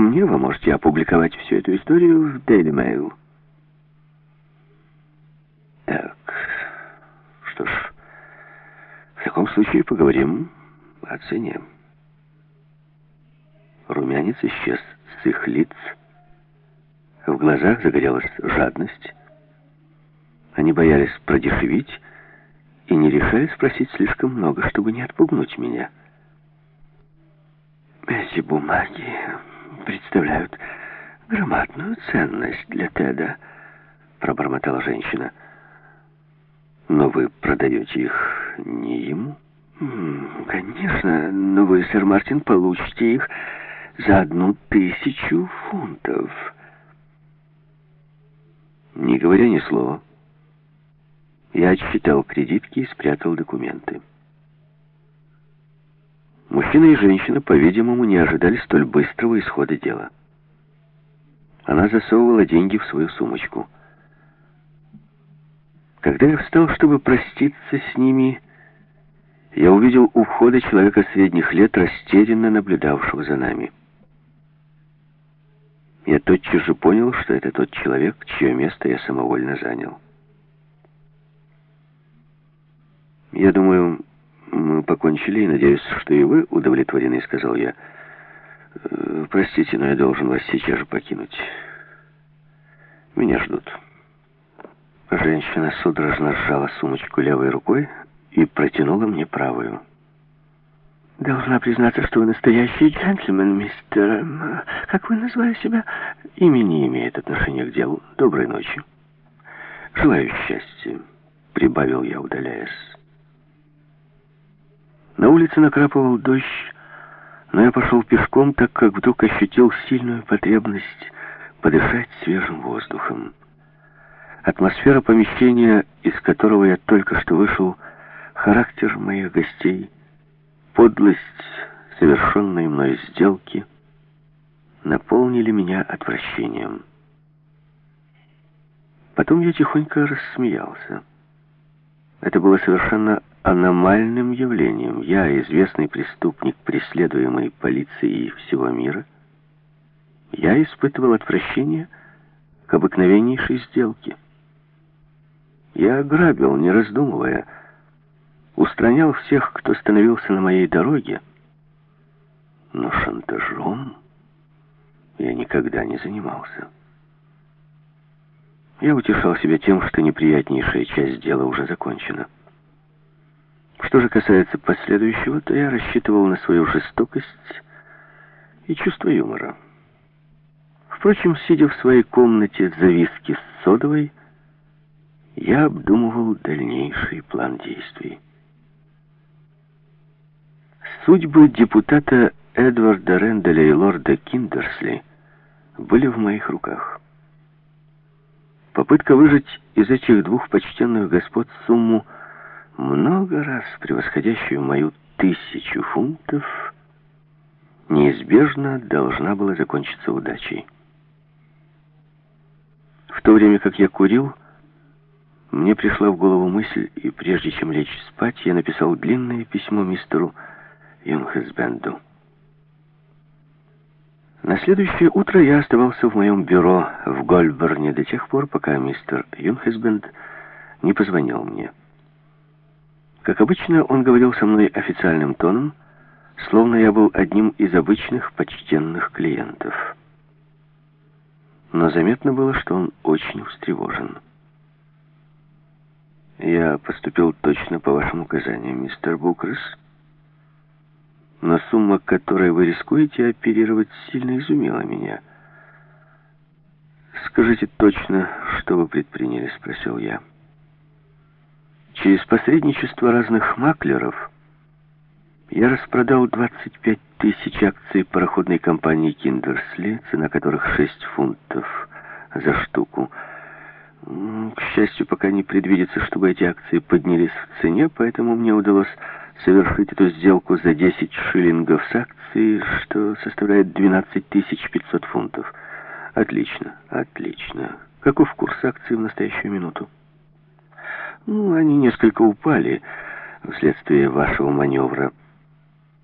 мне, вы можете опубликовать всю эту историю в Daily Mail. Так, что ж, в таком случае поговорим о цене. Румянец исчез с их лиц, в глазах загорелась жадность. Они боялись продешевить и не решали спросить слишком много, чтобы не отпугнуть меня. Эти бумаги представляют громадную ценность для Теда, пробормотала женщина. Но вы продаете их не ему? Конечно, но вы, сэр Мартин, получите их за одну тысячу фунтов. Не говоря ни слова, я отсчитал кредитки и спрятал документы. Мужчина и женщина, по-видимому, не ожидали столь быстрого исхода дела. Она засовывала деньги в свою сумочку. Когда я встал, чтобы проститься с ними, я увидел у входа человека средних лет, растерянно наблюдавшего за нами. Я тотчас же понял, что это тот человек, чье место я самовольно занял. Я думаю, мы покончили, и надеюсь, что и вы удовлетворены, сказал я. «Э, простите, но я должен вас сейчас же покинуть. Меня ждут. Женщина судорожно сжала сумочку левой рукой и протянула мне правую. Должна признаться, что вы настоящий джентльмен, мистер... Как вы назвали себя? Имя не имеет отношения к делу. Доброй ночи. Желаю счастья, прибавил я, удаляясь. На улице накрапывал дождь, но я пошел пешком, так как вдруг ощутил сильную потребность подышать свежим воздухом. Атмосфера помещения, из которого я только что вышел, характер моих гостей — подлость совершенной мной сделки наполнили меня отвращением. Потом я тихонько рассмеялся. Это было совершенно аномальным явлением. Я, известный преступник, преследуемый полицией всего мира, я испытывал отвращение к обыкновеннейшей сделке. Я ограбил, не раздумывая, устранял всех, кто становился на моей дороге, но шантажом я никогда не занимался. Я утешал себя тем, что неприятнейшая часть дела уже закончена. Что же касается последующего, то я рассчитывал на свою жестокость и чувство юмора. Впрочем, сидя в своей комнате за виски с содовой, я обдумывал дальнейший план действий. Судьбы депутата Эдварда Ренделя и лорда Киндерсли были в моих руках. Попытка выжить из этих двух почтенных господ сумму, много раз превосходящую мою тысячу фунтов, неизбежно должна была закончиться удачей. В то время как я курил, мне пришла в голову мысль, и прежде чем лечь спать, я написал длинное письмо мистеру Юнхесбенду. На следующее утро я оставался в моем бюро в Гольберне до тех пор, пока мистер Юнхесбенд не позвонил мне. Как обычно, он говорил со мной официальным тоном, словно я был одним из обычных почтенных клиентов. Но заметно было, что он очень встревожен. «Я поступил точно по вашим указаниям, мистер Букрес», но сумма, которой вы рискуете оперировать, сильно изумила меня. «Скажите точно, что вы предприняли?» — спросил я. Через посредничество разных маклеров я распродал 25 тысяч акций пароходной компании «Киндерсли», цена которых 6 фунтов за штуку. К счастью, пока не предвидится, чтобы эти акции поднялись в цене, поэтому мне удалось совершить эту сделку за 10 шиллингов с акцией, что составляет 12 500 фунтов. Отлично, отлично. Каков курс акций в настоящую минуту? Ну, они несколько упали вследствие вашего маневра.